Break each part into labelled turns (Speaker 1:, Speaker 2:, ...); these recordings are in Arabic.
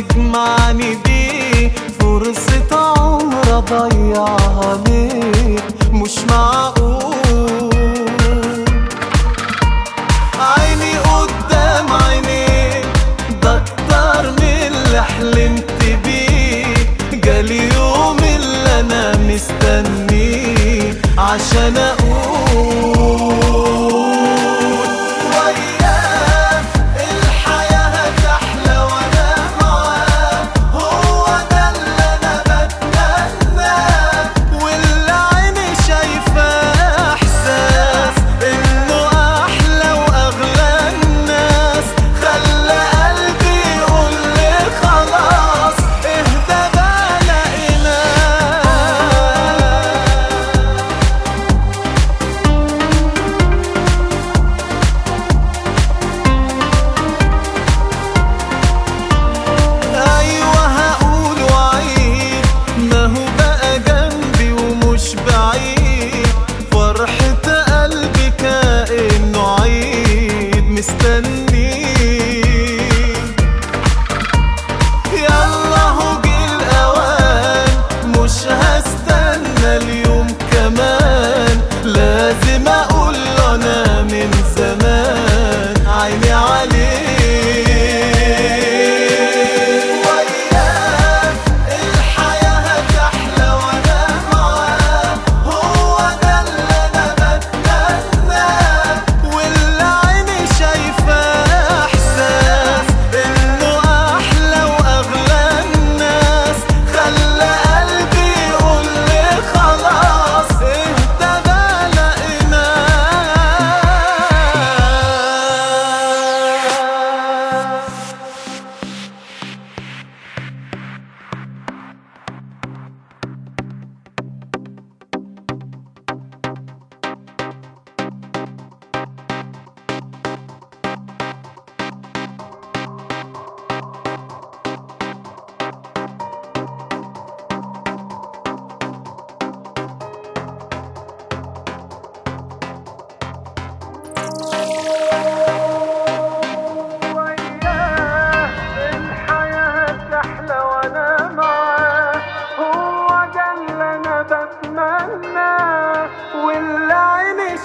Speaker 1: تجمعني بيه فرصة عمر أضيعها ليه مش معقول. عيني قدام عينيك ده أكتر من اللي حلمت بيه جالي يوم اللي أنا مستنيه عشان أقول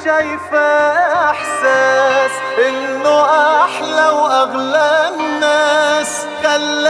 Speaker 1: شايفة إحساس إنه أحلى وأغلى الناس. خلى